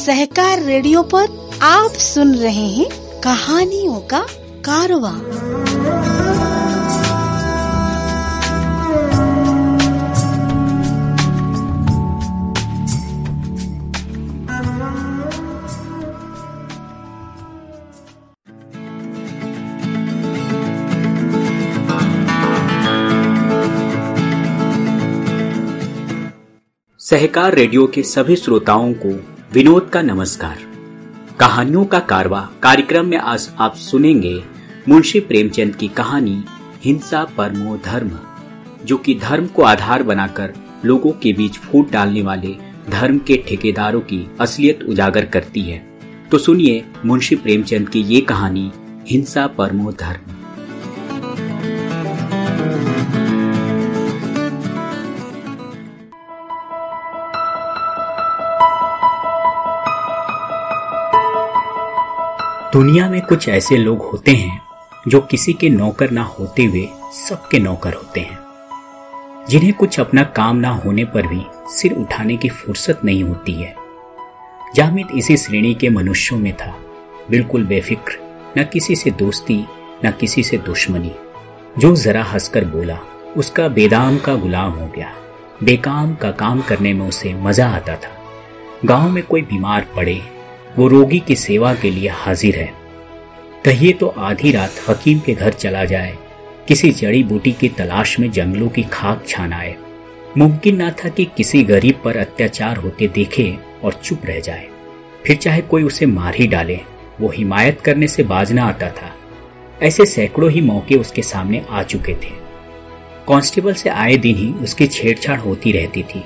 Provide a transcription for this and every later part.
सहकार radio पर आप सुन रहे हैं कहानियों का कारवा। सहकार रेडियो के सभी श्रोताओं को विनोद का नमस्कार। कहानियों का कारवा कार्यक्रम में आज आप सुनेंगे मुंशी प्रेमचंद की कहानी, हिंसा, परमो, धर्म, जो कि धर्म को आधार बनाकर लोगों के बीच फूट डालने वाले धर्म के ठेकेदारों की असलियत उजागर करती है। तो सुनिए मुंशी प्रेमचंद की ये कहानी, हिंसा, परमो, धर्म। दुनिया में कुछ ऐसे लोग होते हैं जो किसी के नौकर ना होते हुए सबके नौकर होते हैं। जिन्हें कुछ अपना काम ना होने पर भी सिर उठाने की फुर्सत नहीं होती है। जामिद इसी श्रेणी के मनुष्यों में था। बिल्कुल बेफिक्र, न किसी से दोस्ती, न किसी से दुश्मनी। जो जरा हंसकर बोला, उसका बेदाम का गुलाम हो गया। बेकाम का काम करने में उसे मज़ा आता था। गाँव में कोई बीमार पड़े वो रोगी की सेवा के लिए हाजिर है। कहिए तो आधी रात हकीम के घर चला जाए, किसी जड़ी बूटी की तलाश में जंगलों की खाक छान आए। मुमकिन ना था कि किसी गरीब पर अत्याचार होते देखे और चुप रह जाए। फिर चाहे कोई उसे मार ही डाले, वो हिमायत करने से बाज बाजना आता था। ऐसे सैकड़ों ही मौके उसके सामने आ चुके थे। कांस्टेबल से आए दिन ही उसकी छेड़छाड़ होती रहती थी,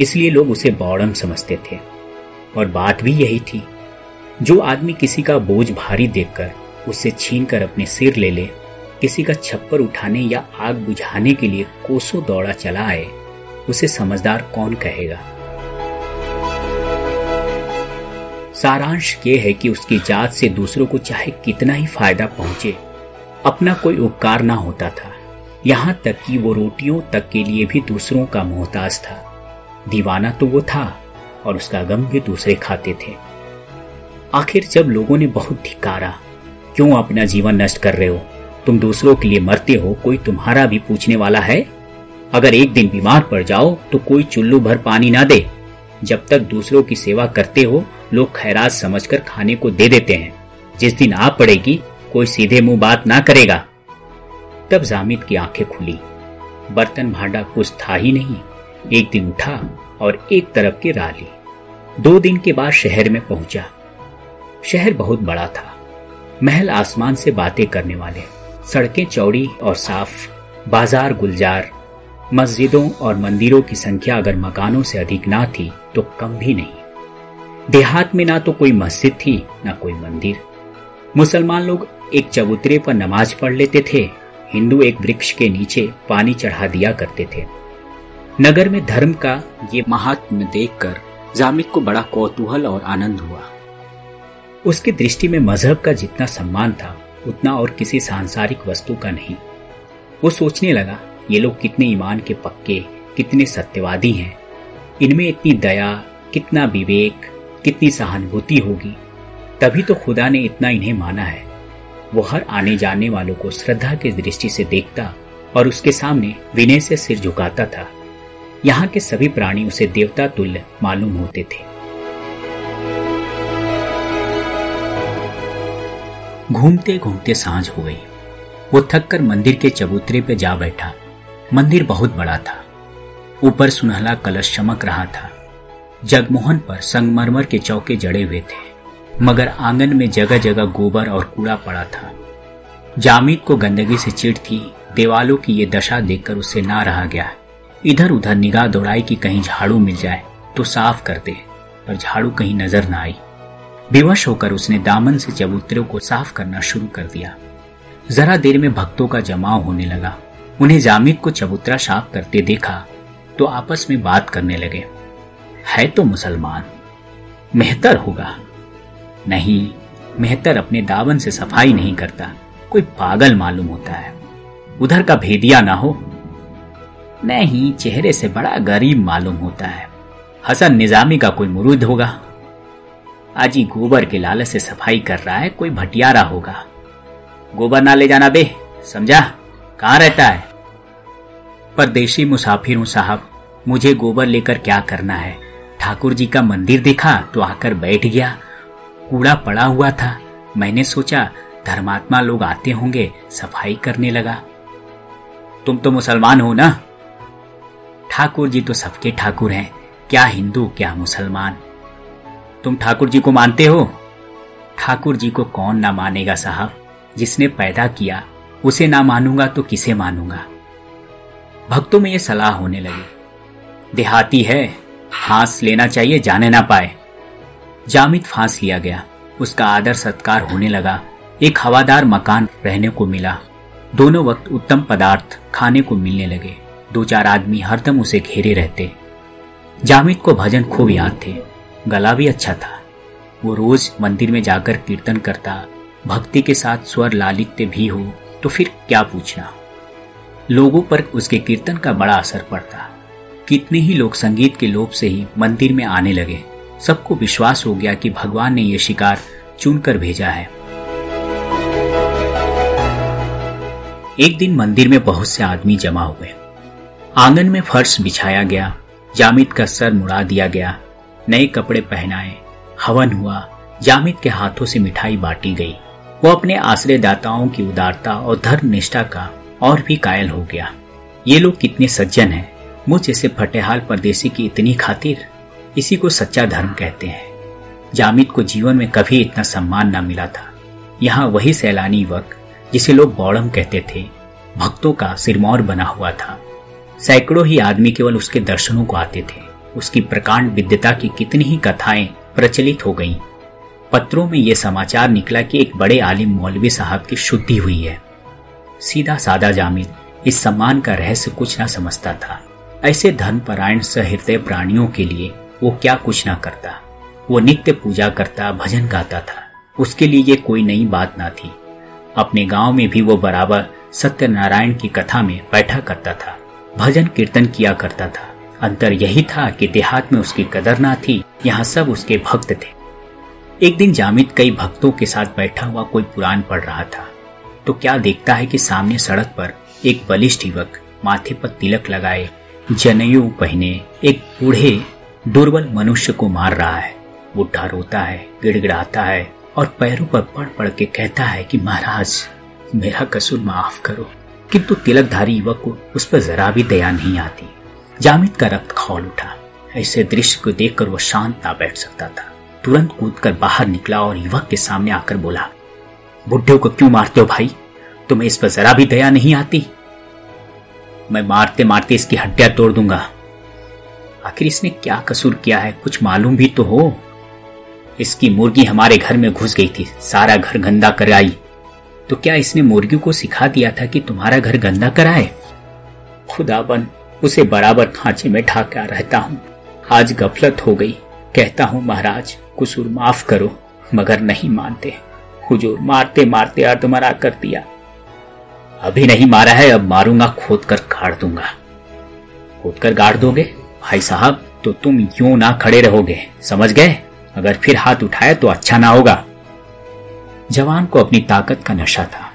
इसलिए लोग उसे बौड़म समझते थे। और बात भी यही थी। जो आदमी किसी का बोझ भारी देखकर उससे छीन कर अपने सिर ले ले, किसी का छप्पर उठाने या आग बुझाने के लिए कोसों दौड़ा चला आए, उसे समझदार कौन कहेगा? सारांश ये है कि उसकी जात से दूसरों को चाहे कितना ही फ़ायदा पहुँचे, अपना कोई उपकार ना होता था। यहाँ तक कि वो रोटियों तक के लिए भी दूसरों का मोहताज था। दीवाना तो वो था और उसका गम भी दूसरे खाते थे। आखिर जब लोगों ने बहुत धिकारा क्यों अपना जीवन नष्ट कर रहे हो? तुम दूसरों के लिए मरते हो, कोई तुम्हारा भी पूछने वाला है? अगर एक दिन बीमार पड़ जाओ तो कोई चुल्लू भर पानी ना दे। जब तक दूसरों की सेवा करते हो, लोग खैरात समझकर खाने को दे देते हैं। जिस दिन आप पड़ेगी, कोई सीधे मुँह बात ना करेगा। तब जामिद की आँखें खुली। बर्तन भांडा कुछ था ही नहीं। एक दिन उठा और एक तरफ़ की राह ली दो दिन के बाद शहर में पहुँचा। शहर बहुत बड़ा था। महल आसमान से बातें करने वाले, सड़कें चौड़ी और साफ़, बाज़ार गुलजार, मस्जिदों और मंदिरों की संख्या अगर मकानों से अधिक ना थी तो कम भी नहीं। देहात में ना तो कोई मस्जिद थी, ना कोई मंदिर। मुसलमान लोग एक चबूतरे पर नमाज़ पढ़ लेते थे, हिंदू एक वृक्ष के नीचे पानी चढ़ा दिया करते थे। नगर में धर्म का ये महात्म देखकर जामिद को बड़ा कौतूहल और आनंद हुआ। उसकी दृष्टि में मज़हब का जितना सम्मान था, उतना और किसी सांसारिक वस्तु का नहीं। वो सोचने लगा, ये लोग कितने ईमान के पक्के, कितने सत्यवादी हैं। इनमें इतनी दया, कितना विवेक, कितनी सहानुभूति होगी। तभी तो खुदा ने इतना इन्हें माना है। वो हर आने जाने वालों को श्रद्धा की दृष्टि से देखता और उसके सामने विनय से सिर झुकाता था। यहाँ के सभी प्राणी उसे देवता तुल्य मालूम होते थे। घूमते घूमते साँझ हो गई। वो थक कर मंदिर के चबूतरे पे जा बैठा। मंदिर बहुत बड़ा था। ऊपर सुनहला कलश चमक रहा था। जगमोहन पर संगमरमर के चौके जड़े हुए थे। मगर आँगन में जगह जगह गोबर और कूड़ा पड़ा था। जामिद को गंदगी से चिढ़ थी देवालों की ये दशा देखकर उससे ना रहा गया। इधर उधर निगाह दौड़ाई कि कहीं झाड़ू मिल जाए तो साफ़ करते पर झाड़ू कहीं नज़र न आई। विवश होकर उसने दामन से चबूतरों को साफ़ करना शुरू कर दिया। जरा देर में भक्तों का जमाव होने लगा। उन्हें जामिद को चबूतरा साफ़ करते देखा तो आपस में बात करने लगे। है तो मुसलमान, मेहतर होगा। नहीं, मेहतर अपने दावन से सफ़ाई नहीं करता, कोई पागल मालूम होता है। उधर का भेदिया ना हो नहीं चेहरे से बड़ा गरीब मालूम होता है। हसन निजामी का कोई मुरुद होगा? आज ही गोबर के लालच से सफ़ाई कर रहा है, कोई भटियारा होगा? गोबर ना ले जाना बे, समझा? कहाँ रहता है? परदेशी मुसाफिर हूँ साहब, मुझे गोबर लेकर क्या करना है? ठाकुर जी का मंदिर देखा तो आकर बैठ गया। कूड़ा पड़ा हुआ था। मैंने सोचा, धर्मात्मा लोग आते होंगे, सफ़ाई करने लगा। तुम तो मुसलमान हो ना? ठाकुर जी तो सबके ठाकुर हैं। क्या हिंदू, क्या मुसलमान। तुम ठाकुर जी को मानते हो? ठाकुर जी को कौन ना मानेगा साहब? जिसने पैदा किया, उसे ना मानूँगा तो किसे मानूँगा? भक्तों में ये सलाह होने लगी। देहाती है, फांस लेना चाहिए, जाने ना पाए। जामिद फांस लिया गया। उसका आदर सत्कार होने लगा। एक हवादार मकान रहने को मिला। दोनों वक्त उत्तम पदार्थ खाने को मिलने लगे। दो चार आदमी हरदम उसे घेरे रहते। जामिद को भजन खूब याद थे। गला भी अच्छा था। वो रोज मंदिर में जाकर कीर्तन करता, भक्ति के साथ स्वर लालित्य भी हो तो फिर क्या पूछना? लोगों पर उसके कीर्तन का बड़ा असर पड़ता। कितने ही लोग संगीत के लोभ से ही मंदिर में आने लगे। सबको विश्वास हो गया कि भगवान ने यह शिकार चुनकर भेजा है। एक दिन मंदिर में बहुत से आदमी जमा हुए। आँगन में फर्श बिछाया गया जामिद का सर मुड़ा दिया गया, नए कपड़े पहनाए, हवन हुआ जामिद के हाथों से मिठाई बांटी गई। वो अपने आश्रयदाताओं की उदारता और धर्म निष्ठा का और भी कायल हो गया। ये लोग कितने सज्जन हैं, मुझ जैसे फटेहाल परदेसी की इतनी खातिर? इसी को सच्चा धर्म कहते हैं। जामिद को जीवन में कभी इतना सम्मान न मिला था। यहाँ वही सैलानी युवक जिसे लोग बौड़म कहते थे, भक्तों का सिरमौर बना हुआ था। सैकड़ों ही आदमी केवल उसके दर्शनों को आते थे। उसकी प्रकांड विद्यता की कितनी ही कथाएँ प्रचलित हो गईं। पत्रों में यह समाचार निकला कि एक बड़े आलिम मौलवी साहब की शुद्धि हुई है। सीधा सादा जामिद इस सम्मान का रहस्य कुछ ना समझता था। ऐसे धर्मपरायण सहृदय प्राणियों के लिए वो क्या कुछ ना करता। वो नित्य पूजा करता, भजन गाता था। उसके लिए ये कोई नई बात ना थी। अपने गाँव में भी वो बराबर सत्यनारायण की कथा में बैठा करता था। भजन कीर्तन किया करता था। अंतर यही था कि देहात में उसकी कदर ना थी यहाँ सब उसके भक्त थे। एक दिन जामिद कई भक्तों के साथ बैठा हुआ कोई पुराण पढ़ रहा था। तो क्या देखता है कि सामने सड़क पर एक बलिष्ठ युवक माथे पर तिलक लगाए जनेऊ पहने एक बूढ़े, दुर्बल मनुष्य को मार रहा है। बुढ़ा रोता है, गिड़गिड़ाता है और पैरों पर पड़ पड़ के कहता है कि, महाराज, मेरा कसूर माफ़ करो। किंतु तिलकधारी युवक को उस पर जरा भी दया नहीं आती। जामिद का रक्त खौल उठा। ऐसे दृश्य को देखकर वो शांत ना बैठ सकता था। तुरंत कूदकर बाहर निकला और युवक के सामने आकर बोला बुढ़े को क्यों मारते हो भाई? तुम्हें इस पर जरा भी दया नहीं आती? मैं मारते मारते इसकी हड्डियाँ तोड़ दूँगा। आखिर इसने क्या कसूर किया है? कुछ मालूम भी तो हो। इसकी मुर्गी हमारे घर में घुस गई थी। सारा घर गंदा कर आई। तो क्या इसने मुर्गी को सिखा दिया था कि तुम्हारा घर गंदा कराए? खुदाबन उसे बराबर खांचे में ढाका रहता हूँ। आज गफलत हो गई। कहता हूँ, महाराज, कुसूर माफ़ करो, मगर नहीं मानते। हुजूर मारते मारते अर्धमरा कर दिया। अभी नहीं मारा है, अब मारूँगा खोद कर गाड़ दूँगा। खोद कर गाड़ दोगे? भाई साहब तो तुम यूँ ना खड़े रहोगे, समझ गए? अगर फिर हाथ उठाए तो अच्छा ना होगा। जवान को अपनी ताकत का नशा था।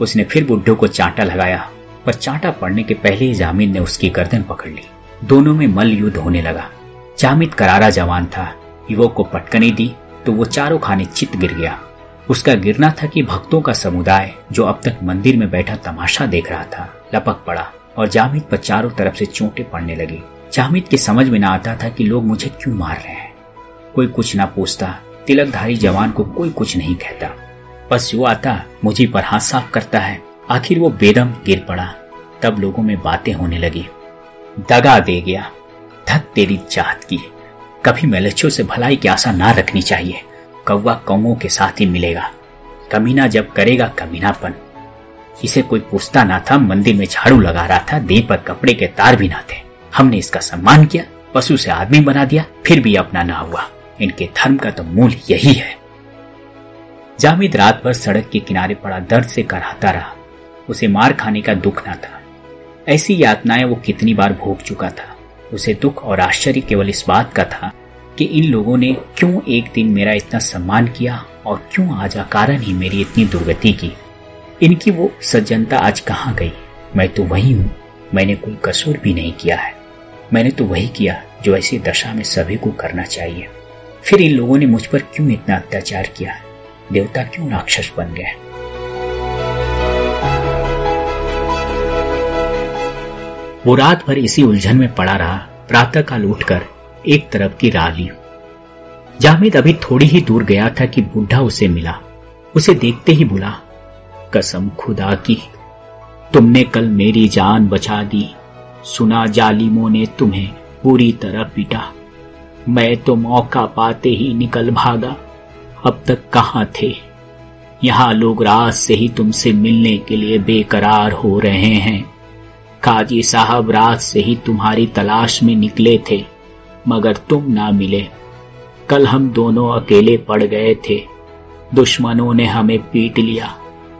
उसने फिर बुड्ढो को चांटा लगाया पर चांटा पड़ने के पहले ही जामिद ने उसकी गर्दन पकड़ ली। दोनों में मल युद्ध होने लगा। जामिद करारा जवान था। युवक को पटकनी दी तो वो चारों खाने चित गिर गया। उसका गिरना था कि भक्तों का समुदाय जो अब तक मंदिर में बैठा तमाशा देख रहा था, लपक पड़ा और जामिद पर चारों तरफ़ से चोटें पड़ने लगी। जामिद के समझ में न आता था कि लोग मुझे क्यों मार रहे हैं। कोई कुछ ना पूछता, तिलकधारी जवान को कोई कुछ नहीं कहता। बस जो आता मुझे पर हाथ साफ़ करता है। आखिर वो बेदम गिर पड़ा। तब लोगों में बातें होने लगी। दगा दे गया। धक तेरी चाहत की। कभी मैलच्छों से भलाई की आशा ना रखनी चाहिए। कौवा कौओं के साथ ही मिलेगा। कमीना जब करेगा कमीनापन। इसे कोई पूछता ना था, मंदिर में झाड़ू लगा रहा था, देह पर कपड़े के तार भी ना थे। हमने इसका सम्मान किया, पशु से आदमी बना दिया, फिर भी अपना ना हुआ। इनके धर्म का तो मूल यही है। जामिद रात भर सड़क के किनारे पड़ा दर्द से कराहता रहा। उसे मार खाने का दुख ना था। ऐसी यातनाएँ वो कितनी बार भोग चुका था। उसे दुख और आश्चर्य केवल इस बात का था कि इन लोगों ने क्यों एक दिन मेरा इतना सम्मान किया और क्यों आज अकारण ही मेरी इतनी दुर्गति की। इनकी वो सज्जनता आज कहाँ गई? मैं तो वही हूँ। मैंने कोई कसूर भी नहीं किया है। मैंने तो वही किया जो ऐसी दशा में सभी को करना चाहिए। फिर इन लोगों ने मुझ पर क्यों इतना अत्याचार किया? देवता क्यों राक्षस बन गए? वो रात भर इसी उलझन में पड़ा रहा प्रातः काल उठकर एक तरफ़ की राह ली जामिद अभी थोड़ी ही दूर गया था कि बुढ़ा उसे मिला। उसे देखते ही बोला, कसम खुदा की, तुमने कल मेरी जान बचा दी। सुना जालिमों ने तुम्हें पूरी तरह पीटा। मैं तो मौका पाते ही निकल भागा। अब तक कहाँ थे? यहाँ लोग रात से ही तुमसे मिलने के लिए बेकरार हो रहे हैं। काजी साहब रात से ही तुम्हारी तलाश में निकले थे, मगर तुम ना मिले। कल हम दोनों अकेले पड़ गए थे। दुश्मनों ने हमें पीट लिया।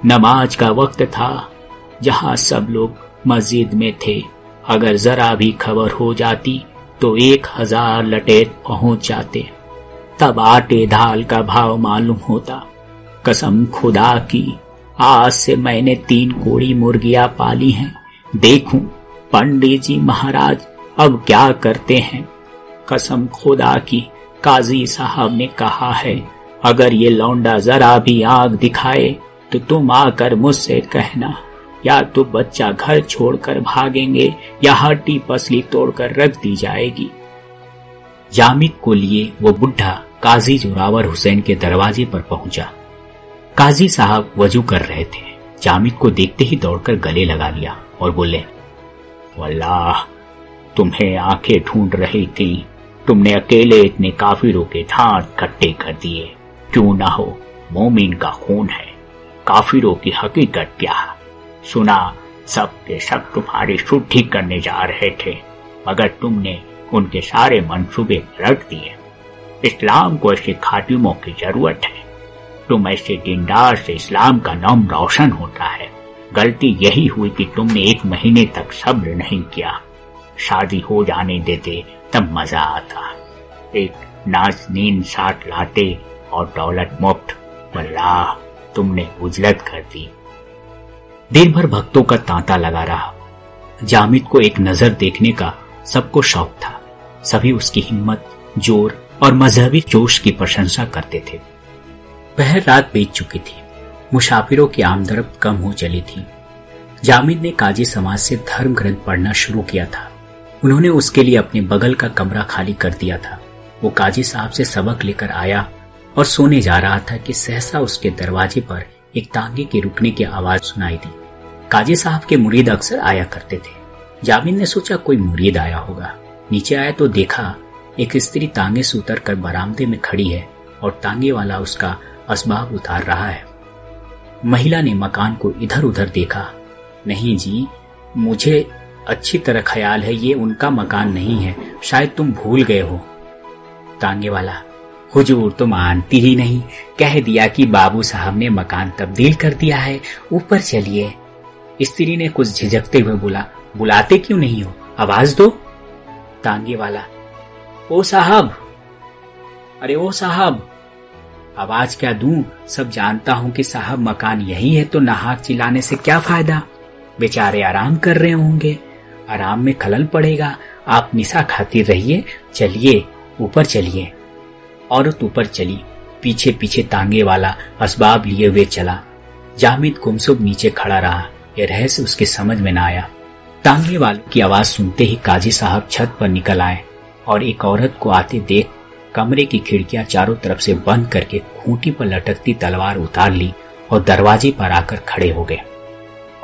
नमाज़ का वक्त था, जहाँ सब लोग मस्जिद में थे। अगर जरा भी खबर हो जाती तो एक हज़ार लटेर पहुँच जाते। तब आटे दाल का भाव मालूम होता। कसम खुदा की, आज से मैंने तीन कोड़ी मुर्गियाँ पाली हैं। देखूँ पंडित जी महाराज, अब क्या करते हैं? कसम खुदा की, काजी साहब ने कहा है, अगर ये लौंडा जरा भी आग दिखाए तो तुम आकर मुझसे कहना। या तो बच्चा घर छोड़कर भागेंगे, या हड्डी पसली तोड़कर रख दी जाएगी। जामिद को लिए वो बुढ़ा काजी जोरावर हुसैन के दरवाजे पर पहुँचा। काजी साहब वज़ू कर रहे थे। जामिद को देखते ही दौड़कर गले लगा लिया और बोले, वल्लाह, तुम्हें आँखें ढूंढ रही थी। तुमने अकेले इतने काफिरों के धार कट्टे कर दिए। क्यों ना हो, मोमिन का खून है। काफिरों की हकीकत क्या? सुना, सब के सब तुम्हारी शुद्धि करने जा रहे थे। मगर तुमने उनके सारे मंसूबे रख दिए। इस्लाम को ऐसे खातिमों की ज़रूरत है। तुम ऐसे दीनदार से इस्लाम का नाम रोशन होता है। गलती यही हुई कि तुमने एक महीने तक सब्र नहीं किया। शादी हो जाने देते तब मज़ा आता। एक नाच नींद साथ लाते और दौलत मुफ़्त। बल्लाह तुमने उजलत कर दी। दिन भर भक्तों का तांता लगा रहा। जामिद को एक नज़र देखने का सबको शौक था। सभी उसकी हिम्मत, ज़ोर और मजहबी जोश की प्रशंसा करते थे। पहर रात बीत चुकी थी। मुसाफिरों की आमदरब कम हो चली थी। जामिद ने काजी समाज से धर्म ग्रंथ पढ़ना शुरू किया था। उन्होंने उसके लिए अपने बगल का कमरा खाली कर दिया था। वो काजी साहब से सबक लेकर आया और सोने जा रहा था कि सहसा उसके दरवाजे पर एक तांगे के रुकने की आवाज़ सुनाई दी। काजी साहब के मुरीद अक्सर आया करते थे। जामिन ने सोचा कोई मुरीद आया होगा। नीचे आया तो देखा एक स्त्री तांगे से उतर कर बरामदे में खड़ी है और तांगे वाला उसका असबाब उतार रहा है। महिला ने मकान को इधर उधर देखा। नहीं जी, मुझे अच्छी तरह ख्याल है, ये उनका मकान नहीं है, शायद तुम भूल गए हो। तांगे वाला, हुजूर तो मानती ही नहीं। कह दिया कि बाबू साहब ने मकान तब्दील कर दिया है, ऊपर चलिए। स्त्री ने कुछ झिझकते हुए बोला, बुलाते क्यों नहीं हो? आवाज़ दो। तांगे वाला ओ साहब। अरे ओ साहब आवाज़ क्या दूँ? सब जानता हूँ कि साहब, मकान यही है तो नहाक चिल्लाने से क्या फ़ायदा? बेचारे आराम कर रहे होंगे। आराम में खलल पड़ेगा। आप निशा खाती रहिए, चलिए, ऊपर चलिए। औरत ऊपर चली। पीछे पीछे तांगे वाला असबाब लिए हुए चला। जामिद गुमसुब नीचे खड़ा रहा। यह रहस्य उसके समझ में न आया। तांगे वालों की आवाज़ सुनते ही काजी साहब छत पर निकल आए। और एक औरत को आते देख कमरे की खिड़कियाँ चारों तरफ़ से बंद करके खूंटी पर लटकती तलवार उतार ली और दरवाजे पर आकर खड़े हो गए।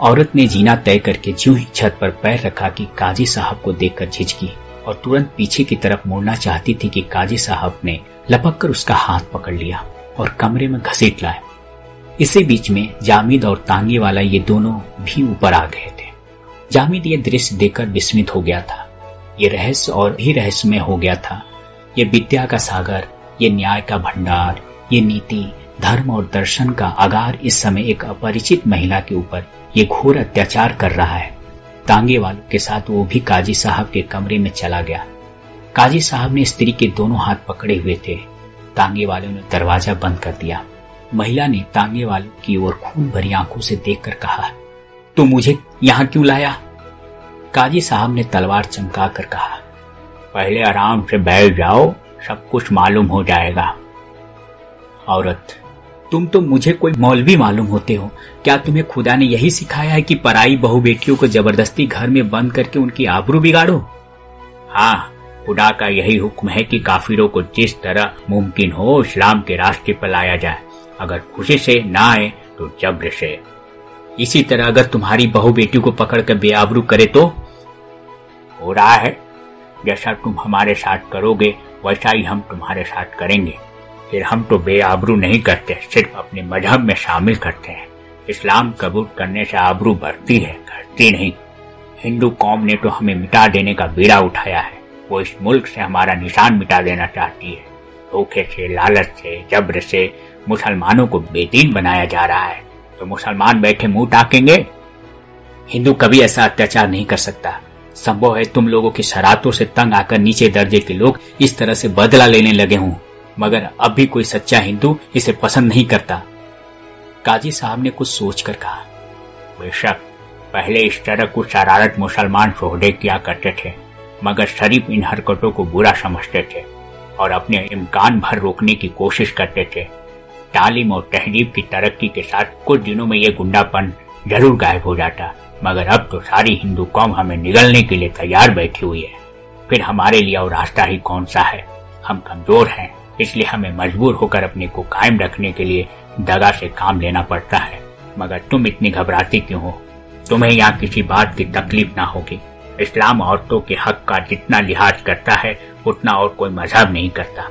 औरत ने जीना तय करके ज्यों ही छत पर पैर रखा कि काजी साहब को देखकर झिझकी और तुरंत पीछे की तरफ़ मुड़ना चाहती थी कि काजी साहब ने लपक कर उसका हाथ पकड़ लिया और कमरे में घसीट लाए इसी बीच में जामिद और तांगे वाला ये दोनों भी ऊपर आ गए थे। जामिद ये दृश्य देखकर विस्मित हो गया था। ये रहस्य और भी रहस्यमय हो गया था। ये विद्या का सागर, ये न्याय का भंडार, ये नीति, धर्म और दर्शन का आगार इस समय एक अपरिचित महिला के ऊपर ये घोर अत्याचार कर रहा है। तांगे वालों के साथ वो भी काजी साहब के कमरे में चला गया। काजी साहब ने स्त्री के दोनों हाथ पकड़े हुए थे। तांगे वालों ने दरवाज़ा बंद कर दिया। महिला ने तांगे वालों की ओर खून भरी आँखों से देखकर कहा, तू मुझे यहाँ क्यों लाया? काजी साहब ने तलवार चमका कर कहा, पहले आराम से बैठ जाओ, सब कुछ मालूम हो जाएगा। औरत, तुम तो मुझे कोई मौलवी मालूम होते हो। क्या तुम्हें खुदा ने यही सिखाया है कि पराई बहु बेटियों को ज़बरदस्ती घर में बंद करके उनकी आबरू बिगाड़ो? हाँ खुदा का यही हुक्म है कि काफिरों को जिस तरह मुमकिन हो इस्लाम के रास्ते पर लाया जाए। अगर खुशी से ना आए तो जब्र से। इसी तरह अगर तुम्हारी बहु बेटियों को पकड़ पकड़कर बेआबरू करे तो? हो रहा है। जैसा तुम हमारे साथ करोगे, वैसा ही हम तुम्हारे साथ करेंगे। फिर हम तो बेआबरू नहीं करते, सिर्फ़ अपने मज़हब में शामिल करते हैं। इस्लाम कबूल करने से आबरू बढ़ती है, घटती नहीं। हिंदू कौम ने तो हमें मिटा देने का बीड़ा उठाया है। वो इस मुल्क से हमारा निशान मिटा देना चाहती है। धोखे से, लालच से, जब्र से मुसलमानों को बेदीन बनाया जा रहा है। तो मुसलमान बैठे मुँह टाकेंगे? हिंदू कभी ऐसा अत्याचार नहीं कर सकता। संभव है तुम लोगों की शरारतों से तंग आकर नीचे दर्जे के लोग इस तरह से बदला लेने लगे हों। मगर अब भी कोई सच्चा हिंदू इसे पसंद नहीं करता। काजी साहब ने कुछ सोचकर कहा, बेशक, पहले इस तरह कुछ शरारत मुसलमान सोहदे किया करते थे, मगर शरीफ इन हरकतों को बुरा समझते थे और अपने इम्कान भर रोकने की कोशिश करते थे। तालीम और तहजीब की तरक्की के साथ कुछ दिनों में ये गुंडापन ज़रूर गायब हो जाता। मगर अब तो सारी हिंदू कौम हमें निगलने के लिए तैयार बैठी हुई है। फिर हमारे लिए और रास्ता ही कौन सा है? हम कमज़ोर हैं, इसलिए हमें मजबूर होकर अपने को कायम रखने के लिए दगा से काम लेना पड़ता है। मगर तुम इतनी घबराती क्यों हो? तुम्हें यहाँ किसी बात की तकलीफ़ ना होगी। इस्लाम औरतों के हक का जितना लिहाज करता है, उतना और कोई मज़हब नहीं करता।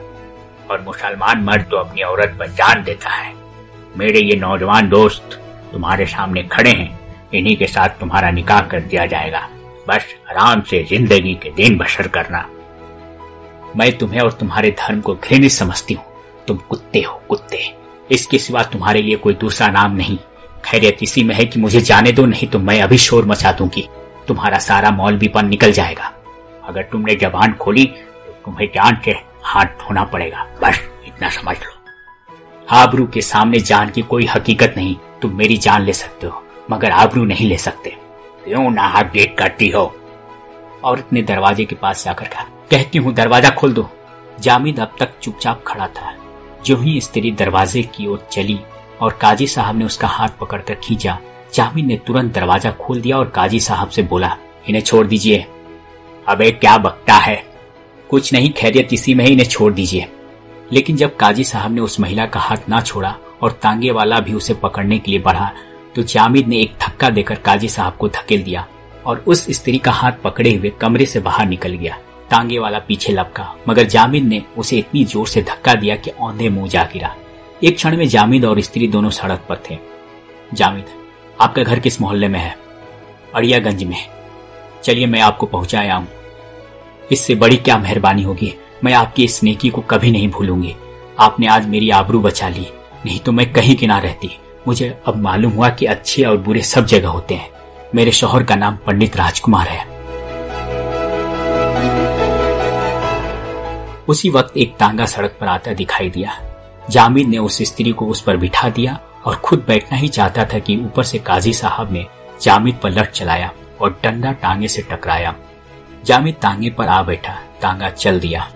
और मुसलमान मर्द तो अपनी औरत पर जान देता है। मेरे ये नौजवान दोस्त तुम्हारे सामने खड़े हैं। इन्हीं के साथ तुम्हारा निकाह कर दिया जाएगा। बस आराम से ज़िंदगी के दिन बसर करना। मैं तुम्हें और तुम्हारे धर्म को घृणित समझती हूँ। तुम कुत्ते हो, कुत्ते। इसके सिवा तुम्हारे लिए कोई दूसरा नाम नहीं। खैरियत इसी में है कि मुझे जाने दो, नहीं तो मैं अभी शोर मचा दूँगी। तुम्हारा सारा मौलवीपन निकल जाएगा। अगर तुमने जबान खोली तो तुम्हें जान के हाथ धोना पड़ेगा। बस इतना समझ लो। आबरू के सामने जान की कोई हकीकत नहीं। तुम मेरी जान ले सकते हो। मगर आबरू नहीं ले सकते। क्यों ना हाथ गेट करती हो? औरत ने दरवाजे के पास जाकर कहा, कहती हूँ, दरवाज़ा खोल दो। जामिद अब तक चुपचाप खड़ा था। जो ही स्त्री दरवाजे की ओर चली और काजी साहब ने उसका हाथ पकड़कर खींचा, जामिद ने तुरंत दरवाज़ा खोल दिया और काजी साहब से बोला, इन्हें छोड़ दीजिए। अबे क्या बकता है? कुछ नहीं, खैरियत इसी में ही इन्हें छोड़ दीजिए। लेकिन जब काजी साहब ने उस महिला का हाथ ना छोड़ा और तांगे वाला भी उसे पकड़ने के लिए बढ़ा तो जामिद ने एक धक्का देकर काजी साहब को धकेल दिया और उस स्त्री का हाथ पकड़े हुए कमरे से बाहर निकल गया। तांगे वाला पीछे लपका, मगर जामिद ने उसे इतनी ज़ोर से धक्का दिया कि औंधे मुँह जा गिरा। एक क्षण में जामिद और स्त्री दोनों सड़क पर थे। जामिद, आपका घर किस मोहल्ले में है? अड़ियागंज में। चलिए मैं आपको पहुँचाया हूँ। इससे बड़ी क्या मेहरबानी होगी? मैं आपकी इस नेकी को कभी नहीं भूलूँगी। आपने आज मेरी आबरू बचा ली, नहीं तो मैं कहीं की ना रहती। मुझे अब मालूम हुआ कि अच्छे और बुरे सब जगह होते हैं। मेरे शोहर का नाम पंडित राजकुमार है। उसी वक्त एक तांगा सड़क पर आता दिखाई दिया। जामिद ने उस स्त्री को उस पर बिठा दिया और खुद बैठना ही चाहता था कि ऊपर से काजी साहब ने जामिद पर लट चलाया और डंडा टांगे से टकराया। जामिद तांगे पर आ बैठा। तांगा चल दिया।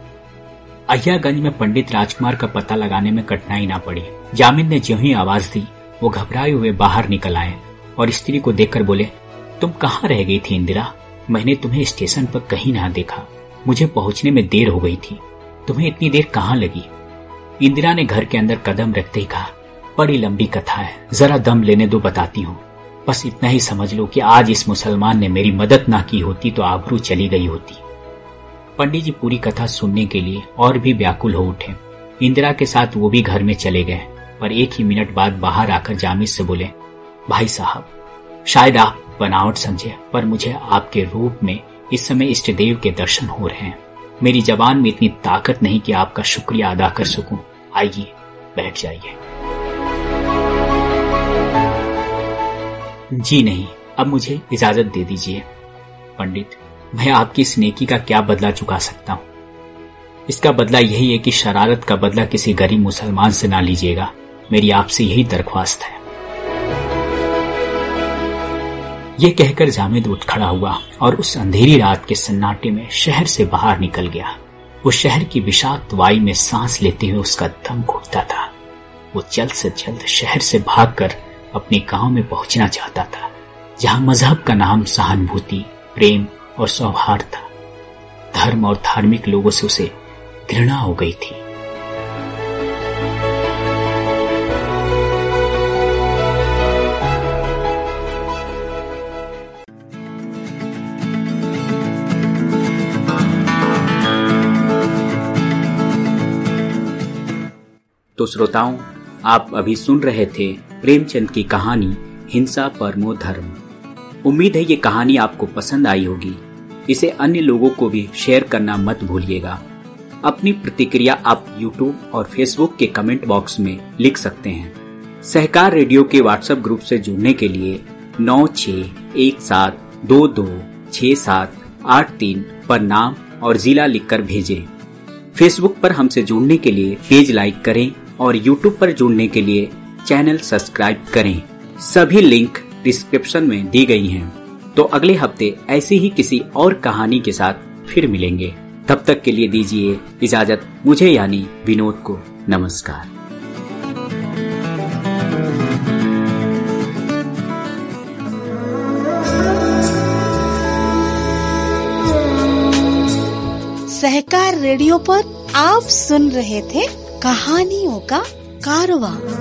अहियागंज में पंडित राजकुमार का पता लगाने में कठिनाई ना पड़ी। जामिद ने जो ही आवाज़ दी वो घबराए हुए बाहर निकल आए और स्त्री को देखकर बोले, तुम कहाँ रह गई थी इंदिरा? मैंने तुम्हें स्टेशन पर कहीं ना देखा। मुझे पहुँचने में देर हो गई थी। तुम्हें इतनी देर कहाँ लगी? इंदिरा ने घर के अंदर कदम रखते ही कहा, बड़ी लंबी कथा है। जरा दम लेने दो, बताती हूँ। बस इतना ही समझ लो कि आज इस मुसलमान ने मेरी मदद ना की होती तो आबरू चली गई होती। पंडित जी पूरी कथा सुनने के लिए और भी व्याकुल हो उठे। इंदिरा के साथ वो भी घर में चले गए। पर एक ही मिनट बाद बाहर आकर जामिद से बोले, भाई साहब, शायद आप बनावट समझे, पर मुझे आपके रूप में इस समय इष्ट देव के दर्शन हो रहे हैं। मेरी जबान में इतनी ताकत नहीं कि आपका शुक्रिया अदा कर सकूँ। आइए, बैठ जाइए। जी नहीं, अब मुझे इजाज़त दे दीजिए, पंडित। मैं आपकी इस नेकी का क्या बदला चुका सकता हूँ? इसका बदला यही है कि शरारत का बदला किसी गरीब मुसलमान से ना लीजिएगा। मेरी आपसे यही दरख्वास्त है। ये कहकर जामिद उठ खड़ा हुआ और उस अंधेरी रात के सन्नाटे में शहर से बाहर निकल गया। वो शहर की विषाक्त वायु में सांस लेते हुए उसका दम घुटता था। वो जल्द से जल्द शहर से भागकर अपने गाँव में पहुँचना चाहता था, जहाँ मज़हब का नाम सहानुभूति, प्रेम और सौहार्द था। धर्म और धार्मिक लोगों से उसे घृणा हो गई थी। तो श्रोताओं, आप अभी सुन रहे थे प्रेमचंद की कहानी, हिंसा परमो धर्म। उम्मीद है ये कहानी आपको पसंद आई होगी। इसे अन्य लोगों को भी शेयर करना मत भूलिएगा। अपनी प्रतिक्रिया आप YouTube और Facebook के कमेंट बॉक्स में लिख सकते हैं। सहकार रेडियो के व्हाट्सएप ग्रुप से जुड़ने के लिए नौ छ एक सात दो दो छ सात आठ तीन पर नाम और जिला लिखकर भेजें। फेसबुक पर हमसे जुड़ने के लिए पेज लाइक करें और यूट्यूब पर जुड़ने के लिए चैनल सब्सक्राइब करें। सभी लिंक डिस्क्रिप्शन में दी गई हैं। तो अगले हफ़्ते ऐसी ही किसी और कहानी के साथ फिर मिलेंगे। तब तक के लिए दीजिए इजाज़त। मुझे यानी विनोद को नमस्कार। सहकार रेडियो पर आप सुन रहे थे कहानियों का कारवां।